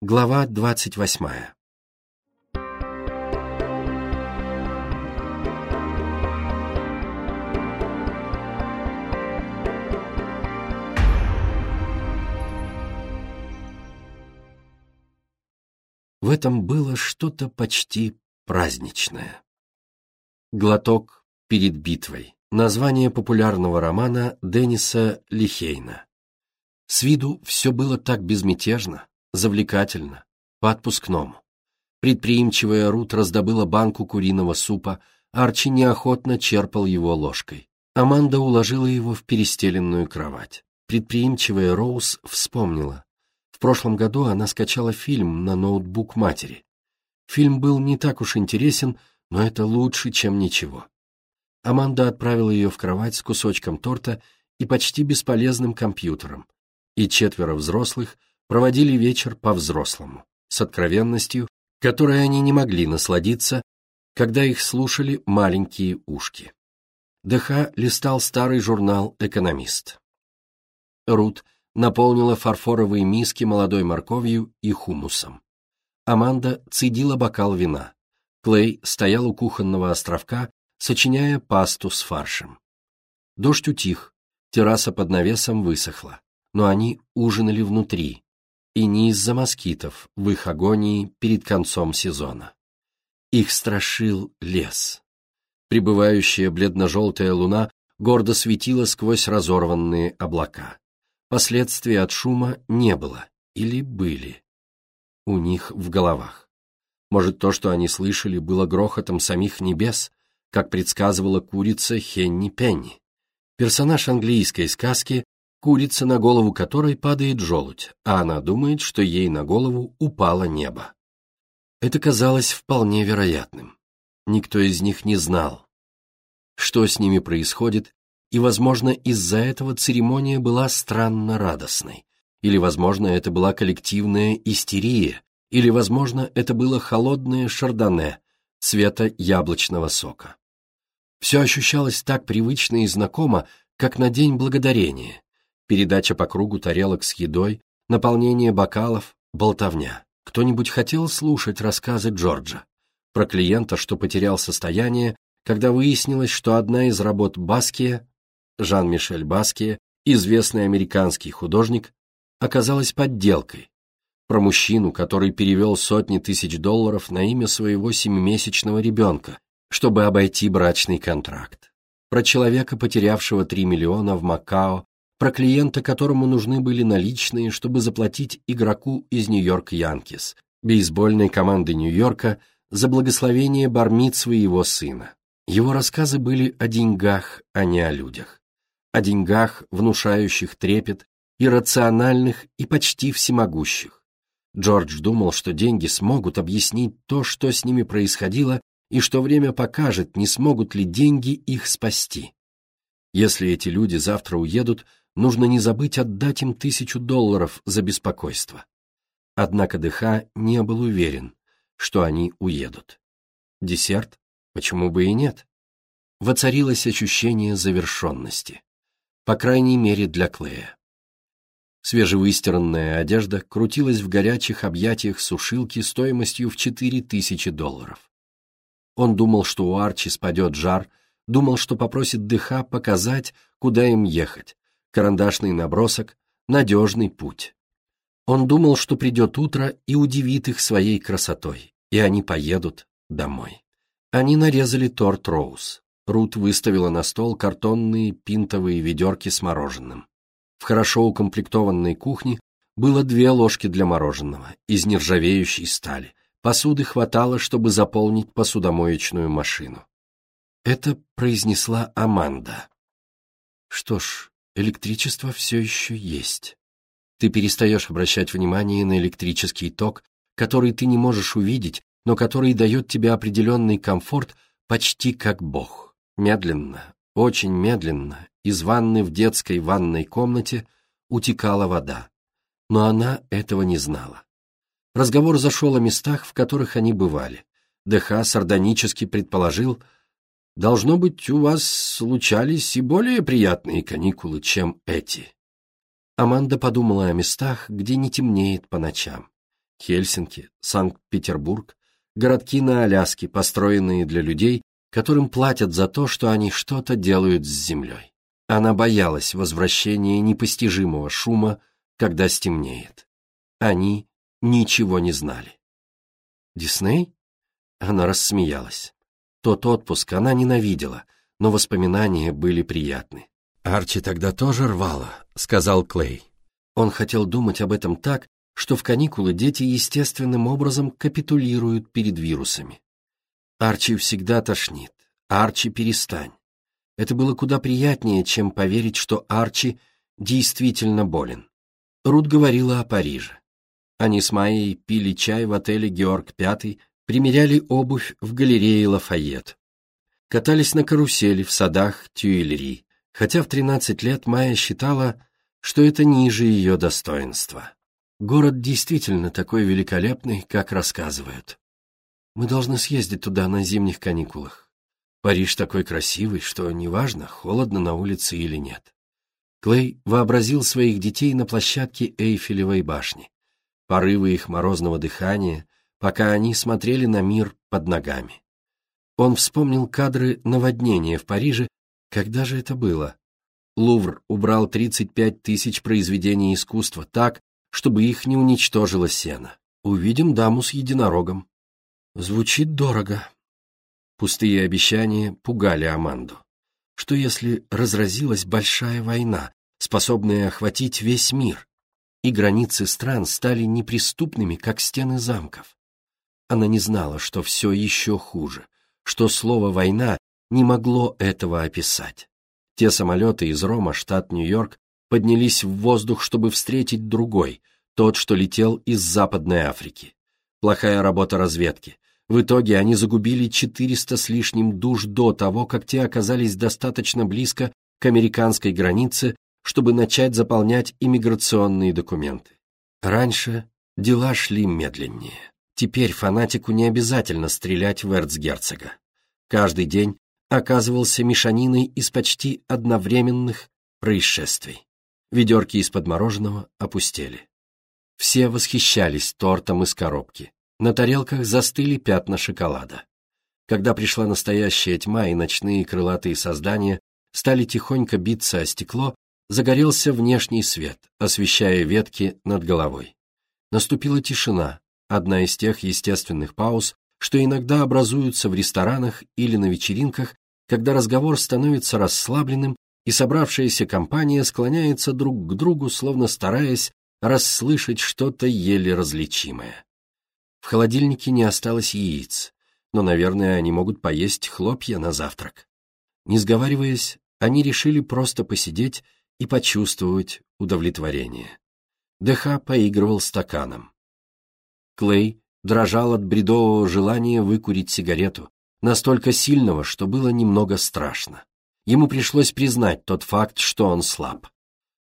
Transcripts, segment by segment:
Глава двадцать восьмая В этом было что-то почти праздничное. Глоток перед битвой. Название популярного романа Денниса Лихейна. С виду все было так безмятежно, завлекательно, по-отпускному. Предприимчивая Рут раздобыла банку куриного супа, Арчи неохотно черпал его ложкой. Аманда уложила его в перестеленную кровать. Предприимчивая Роуз вспомнила. В прошлом году она скачала фильм на ноутбук матери. Фильм был не так уж интересен, но это лучше, чем ничего. Аманда отправила ее в кровать с кусочком торта и почти бесполезным компьютером, и четверо взрослых проводили вечер по-взрослому, с откровенностью, которой они не могли насладиться, когда их слушали маленькие ушки. ДХ листал старый журнал «Экономист». Рут наполнила фарфоровые миски молодой морковью и хумусом. Аманда цедила бокал вина. Клей стоял у кухонного островка, сочиняя пасту с фаршем. Дождь утих, терраса под навесом высохла, но они ужинали внутри, и не из-за москитов в их агонии перед концом сезона. Их страшил лес. Прибывающая бледно-желтая луна гордо светила сквозь разорванные облака. Последствий от шума не было, или были. У них в головах. Может, то, что они слышали, было грохотом самих небес, как предсказывала курица Хенни Пенни. Персонаж английской сказки, курица, на голову которой падает желудь, а она думает, что ей на голову упало небо. Это казалось вполне вероятным. Никто из них не знал, что с ними происходит, и, возможно, из-за этого церемония была странно радостной. Или, возможно, это была коллективная истерия, или, возможно, это было холодное шардоне цвета яблочного сока. Все ощущалось так привычно и знакомо, как на День Благодарения. Передача по кругу тарелок с едой, наполнение бокалов, болтовня. Кто-нибудь хотел слушать рассказы Джорджа? Про клиента, что потерял состояние, когда выяснилось, что одна из работ Баския, Жан-Мишель Баския, известный американский художник, оказалась подделкой. Про мужчину, который перевел сотни тысяч долларов на имя своего семимесячного ребенка, чтобы обойти брачный контракт. Про человека, потерявшего 3 миллиона в Макао, про клиента, которому нужны были наличные, чтобы заплатить игроку из Нью-Йорк Янкис, бейсбольной команды Нью-Йорка, за благословение бармитсвы его сына. Его рассказы были о деньгах, а не о людях. О деньгах, внушающих трепет, иррациональных и почти всемогущих. Джордж думал, что деньги смогут объяснить то, что с ними происходило и что время покажет, не смогут ли деньги их спасти. Если эти люди завтра уедут, нужно не забыть отдать им тысячу долларов за беспокойство. Однако ДХ не был уверен, что они уедут. Десерт? Почему бы и нет? Воцарилось ощущение завершенности. По крайней мере для Клея. Свежевыстиранная одежда крутилась в горячих объятиях сушилки стоимостью в четыре тысячи долларов. Он думал, что у Арчи спадет жар, думал, что попросит Дыха показать, куда им ехать. Карандашный набросок, надежный путь. Он думал, что придет утро и удивит их своей красотой, и они поедут домой. Они нарезали торт Роуз. Рут выставила на стол картонные пинтовые ведерки с мороженым. В хорошо укомплектованной кухне было две ложки для мороженого из нержавеющей стали, Посуды хватало, чтобы заполнить посудомоечную машину. Это произнесла Аманда. Что ж, электричество все еще есть. Ты перестаешь обращать внимание на электрический ток, который ты не можешь увидеть, но который дает тебе определенный комфорт почти как Бог. Медленно, очень медленно, из ванны в детской ванной комнате утекала вода. Но она этого не знала. Разговор зашел о местах, в которых они бывали. ДХ сардонически предположил, «Должно быть, у вас случались и более приятные каникулы, чем эти». Аманда подумала о местах, где не темнеет по ночам. Хельсинки, Санкт-Петербург, городки на Аляске, построенные для людей, которым платят за то, что они что-то делают с землей. Она боялась возвращения непостижимого шума, когда стемнеет. Они ничего не знали. Дисней? Она рассмеялась. Тот отпуск она ненавидела, но воспоминания были приятны. «Арчи тогда тоже рвало», — сказал Клей. Он хотел думать об этом так, что в каникулы дети естественным образом капитулируют перед вирусами. Арчи всегда тошнит. Арчи, перестань. Это было куда приятнее, чем поверить, что Арчи действительно болен. Рут говорила о Париже. Они с Майей пили чай в отеле «Георг Пятый», примеряли обувь в галерее Лафайет. Катались на карусели в садах Тюильри, хотя в 13 лет Майя считала, что это ниже ее достоинства. Город действительно такой великолепный, как рассказывают. Мы должны съездить туда на зимних каникулах. Париж такой красивый, что неважно, холодно на улице или нет. Клей вообразил своих детей на площадке Эйфелевой башни. Порывы их морозного дыхания, пока они смотрели на мир под ногами. Он вспомнил кадры наводнения в Париже, когда же это было? Лувр убрал 35 тысяч произведений искусства так, чтобы их не уничтожило сено. Увидим даму с единорогом. Звучит дорого, Пустые обещания пугали Аманду. Что если разразилась большая война, способная охватить весь мир, и границы стран стали неприступными, как стены замков? Она не знала, что все еще хуже, что слово «война» не могло этого описать. Те самолеты из Рома, штат Нью-Йорк, поднялись в воздух, чтобы встретить другой, тот, что летел из Западной Африки. Плохая работа разведки, в итоге они загубили 400 с лишним душ до того, как те оказались достаточно близко к американской границе, чтобы начать заполнять иммиграционные документы. Раньше дела шли медленнее. Теперь фанатику не обязательно стрелять в эрцгерцога. Каждый день оказывался мешаниной из почти одновременных происшествий. Ведерки из-под мороженого опустели. Все восхищались тортом из коробки. На тарелках застыли пятна шоколада. Когда пришла настоящая тьма и ночные крылатые создания стали тихонько биться о стекло, загорелся внешний свет, освещая ветки над головой. Наступила тишина, одна из тех естественных пауз, что иногда образуются в ресторанах или на вечеринках, когда разговор становится расслабленным и собравшаяся компания склоняется друг к другу, словно стараясь расслышать что-то еле различимое. В холодильнике не осталось яиц, но, наверное, они могут поесть хлопья на завтрак. Не сговариваясь, они решили просто посидеть и почувствовать удовлетворение. ДХ поигрывал стаканом. Клей дрожал от бредового желания выкурить сигарету, настолько сильного, что было немного страшно. Ему пришлось признать тот факт, что он слаб.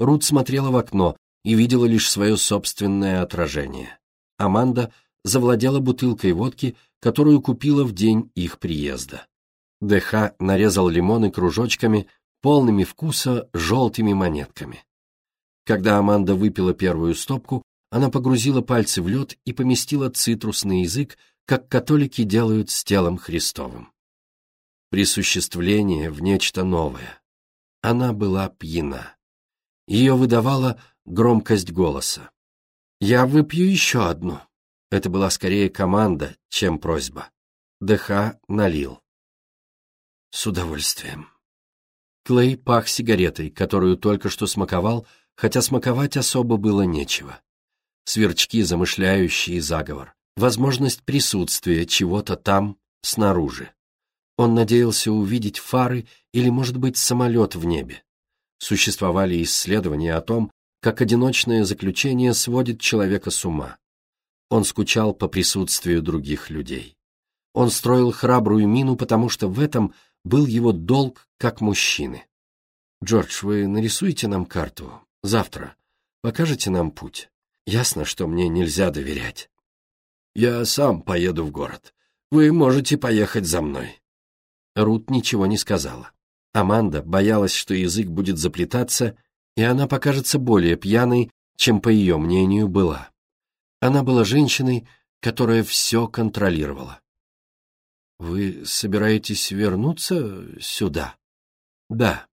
Рут смотрела в окно и видела лишь свое собственное отражение. Аманда завладела бутылкой водки, которую купила в день их приезда. ДХ нарезал лимоны кружочками, полными вкуса желтыми монетками. Когда Аманда выпила первую стопку, она погрузила пальцы в лед и поместила цитрус на язык, как католики делают с телом Христовым. Присуществление в нечто новое. Она была пьяна. Ее выдавала громкость голоса. «Я выпью еще одну», это была скорее команда, чем просьба. ДХ налил. С удовольствием. Клей пах сигаретой, которую только что смаковал, хотя смаковать особо было нечего. Сверчки, замышляющие заговор. Возможность присутствия чего-то там, снаружи. Он надеялся увидеть фары или, может быть, самолет в небе. Существовали исследования о том, как одиночное заключение сводит человека с ума. Он скучал по присутствию других людей. Он строил храбрую мину, потому что в этом был его долг как мужчины. «Джордж, вы нарисуете нам карту? Завтра. Покажете нам путь? Ясно, что мне нельзя доверять». «Я сам поеду в город. Вы можете поехать за мной». Рут ничего не сказала. Аманда боялась, что язык будет заплетаться, и она покажется более пьяной, чем, по ее мнению, была. Она была женщиной, которая все контролировала. «Вы собираетесь вернуться сюда?» «Да».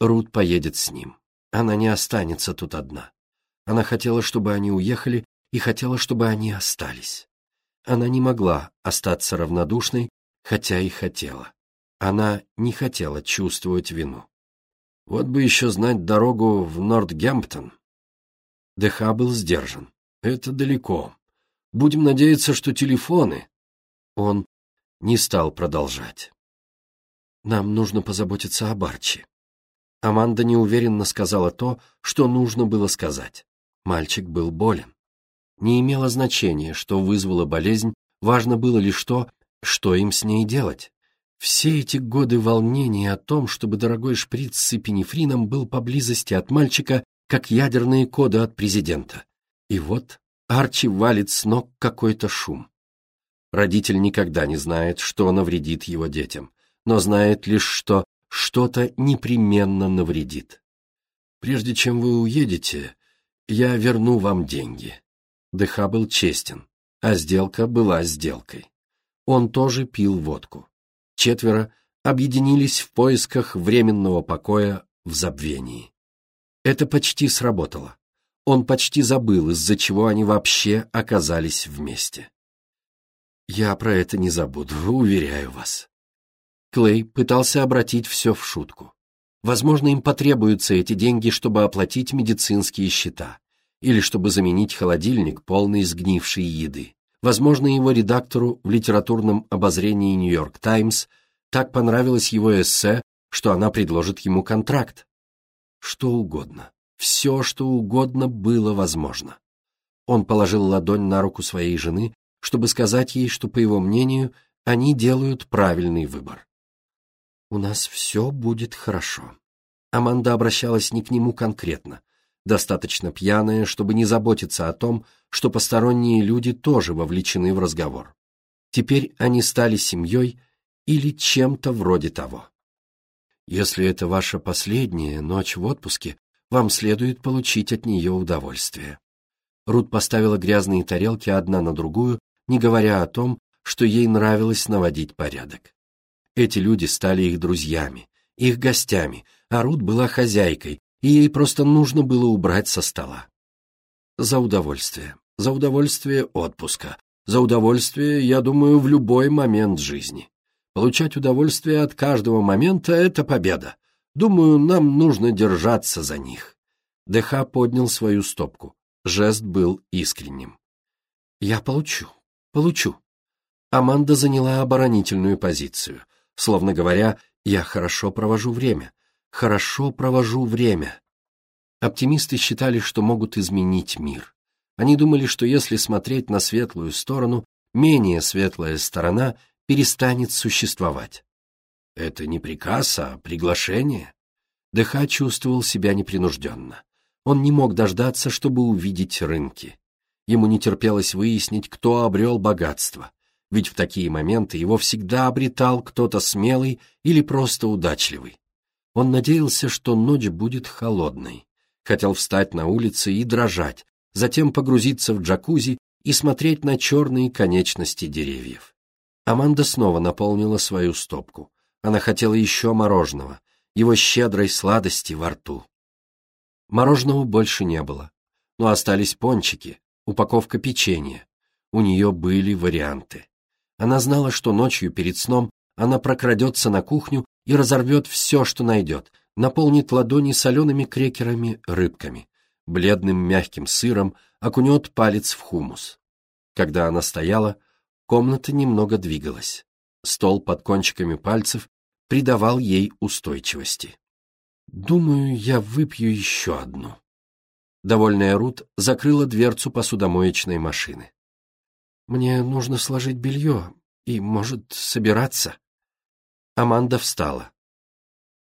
Рут поедет с ним. Она не останется тут одна. Она хотела, чтобы они уехали, и хотела, чтобы они остались. Она не могла остаться равнодушной, хотя и хотела. Она не хотела чувствовать вину. Вот бы еще знать дорогу в Нортгемптон. ДХ был сдержан. Это далеко. Будем надеяться, что телефоны... Он не стал продолжать. Нам нужно позаботиться об Арчи. Аманда неуверенно сказала то, что нужно было сказать. Мальчик был болен. Не имело значения, что вызвала болезнь, важно было лишь то, что им с ней делать. Все эти годы волнения о том, чтобы дорогой шприц с эпинефрином был поблизости от мальчика, как ядерные коды от президента. И вот Арчи валит с ног какой-то шум. Родитель никогда не знает, что навредит его детям, но знает лишь, что что-то непременно навредит. Прежде чем вы уедете, я верну вам деньги. ДХ был честен, а сделка была сделкой. Он тоже пил водку. Четверо объединились в поисках временного покоя в забвении. Это почти сработало. Он почти забыл, из-за чего они вообще оказались вместе. Я про это не забуду, уверяю вас. Клей пытался обратить все в шутку. Возможно, им потребуются эти деньги, чтобы оплатить медицинские счета или чтобы заменить холодильник, полный сгнившей еды. Возможно, его редактору в литературном обозрении «Нью-Йорк Таймс» так понравилось его эссе, что она предложит ему контракт. Что угодно. Все, что угодно было возможно. Он положил ладонь на руку своей жены, чтобы сказать ей, что, по его мнению, они делают правильный выбор. «У нас все будет хорошо». Аманда обращалась не к нему конкретно, достаточно пьяная, чтобы не заботиться о том, что посторонние люди тоже вовлечены в разговор. Теперь они стали семьей или чем-то вроде того. Если это ваша последняя ночь в отпуске, вам следует получить от нее удовольствие. Рут поставила грязные тарелки одна на другую, не говоря о том, что ей нравилось наводить порядок. Эти люди стали их друзьями, их гостями, а Рут была хозяйкой, и ей просто нужно было убрать со стола. За удовольствие, за удовольствие отпуска, за удовольствие, я думаю, в любой момент жизни. Получать удовольствие от каждого момента — это победа. Думаю, нам нужно держаться за них. ДХ поднял свою стопку. Жест был искренним. Я получу, получу. Аманда заняла оборонительную позицию, словно говоря, я хорошо провожу время, хорошо провожу время. Оптимисты считали, что могут изменить мир. Они думали, что если смотреть на светлую сторону, менее светлая сторона перестанет существовать. Это не приказ, а приглашение. ДХ чувствовал себя непринужденно. Он не мог дождаться, чтобы увидеть рынки. Ему не терпелось выяснить, кто обрел богатство, ведь в такие моменты его всегда обретал кто-то смелый или просто удачливый. Он надеялся, что ночь будет холодной. Хотел встать на улице и дрожать, затем погрузиться в джакузи и смотреть на черные конечности деревьев. Аманда снова наполнила свою стопку. Она хотела еще мороженого, его щедрой сладости во рту. Мороженого больше не было, но остались пончики, упаковка печенья. У нее были варианты. Она знала, что ночью перед сном она прокрадется на кухню и разорвет все, что найдет, наполнит ладони солеными крекерами, рыбками, бледным мягким сыром, окунет палец в хумус. Когда она стояла, комната немного двигалась. Стол под кончиками пальцев придавал ей устойчивости. «Думаю, я выпью еще одну». Довольная Рут закрыла дверцу посудомоечной машины. «Мне нужно сложить белье и, может, собираться». Аманда встала.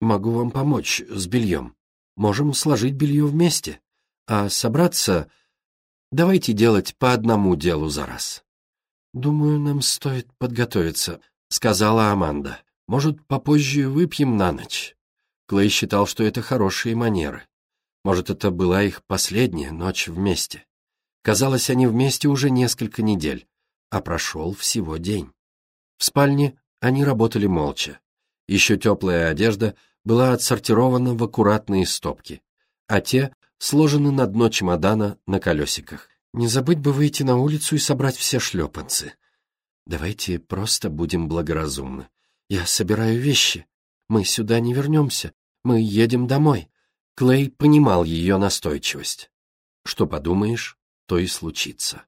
«Могу вам помочь с бельем. Можем сложить белье вместе. А собраться... Давайте делать по одному делу за раз». «Думаю, нам стоит подготовиться», — сказала Аманда. «Может, попозже выпьем на ночь?» Клей считал, что это хорошие манеры. Может, это была их последняя ночь вместе. Казалось, они вместе уже несколько недель, а прошел всего день. В спальне они работали молча. Еще теплая одежда была отсортирована в аккуратные стопки, а те сложены на дно чемодана на колесиках. Не забыть бы выйти на улицу и собрать все шлепанцы. Давайте просто будем благоразумны. Я собираю вещи. Мы сюда не вернемся. Мы едем домой. Клей понимал ее настойчивость. Что подумаешь, то и случится.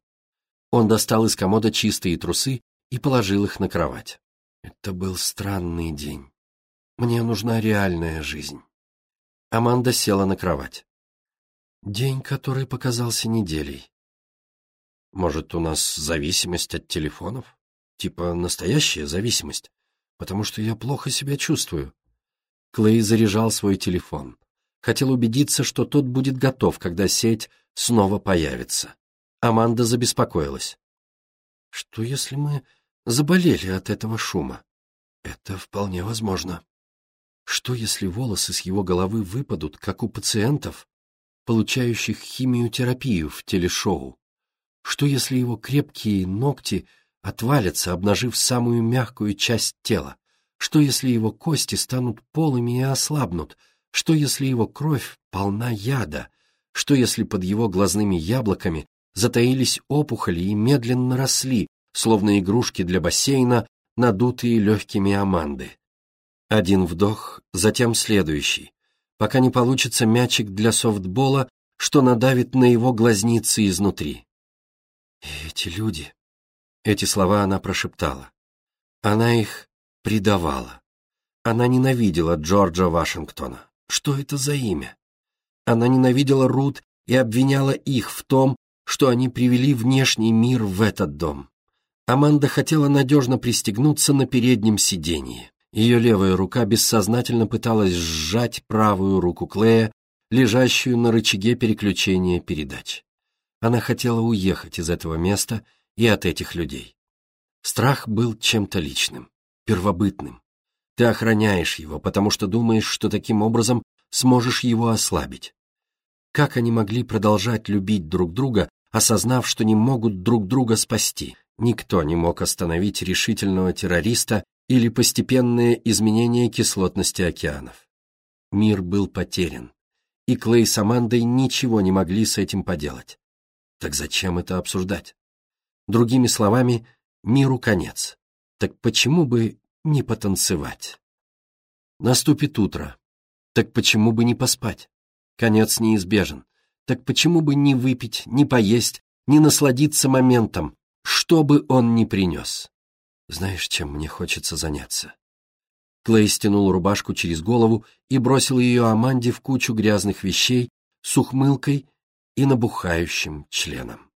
Он достал из комода чистые трусы и положил их на кровать. Это был странный день. Мне нужна реальная жизнь. Аманда села на кровать. День, который показался неделей. Может, у нас зависимость от телефонов? Типа настоящая зависимость? Потому что я плохо себя чувствую. Клей заряжал свой телефон. Хотел убедиться, что тот будет готов, когда сеть снова появится. Аманда забеспокоилась. Что если мы заболели от этого шума? Это вполне возможно. Что если волосы с его головы выпадут, как у пациентов, получающих химиотерапию в телешоу? Что если его крепкие ногти отвалятся, обнажив самую мягкую часть тела? Что если его кости станут полыми и ослабнут? Что если его кровь полна яда? Что если под его глазными яблоками затаились опухоли и медленно росли, словно игрушки для бассейна, надутые легкими аманды? Один вдох, затем следующий, пока не получится мячик для софтбола, что надавит на его глазницы изнутри. эти люди... Эти слова она прошептала. Она их предавала. Она ненавидела Джорджа Вашингтона. Что это за имя? Она ненавидела Рут и обвиняла их в том, что они привели внешний мир в этот дом. Аманда хотела надежно пристегнуться на переднем сиденье. Ее левая рука бессознательно пыталась сжать правую руку Клея, лежащую на рычаге переключения передач. Она хотела уехать из этого места и от этих людей. Страх был чем-то личным, первобытным. Ты охраняешь его, потому что думаешь, что таким образом сможешь его ослабить. Как они могли продолжать любить друг друга, осознав, что не могут друг друга спасти? Никто не мог остановить решительного террориста или постепенное изменение кислотности океанов. Мир был потерян, и Клей с Амандой ничего не могли с этим поделать. Так зачем это обсуждать? Другими словами, миру конец. Так почему бы не потанцевать? Наступит утро. Так почему бы не поспать? Конец неизбежен. Так почему бы не выпить, не поесть, не насладиться моментом, что бы он ни принес? Знаешь, чем мне хочется заняться?» Клей стянул рубашку через голову и бросил ее Аманде в кучу грязных вещей с ухмылкой и набухающим членом.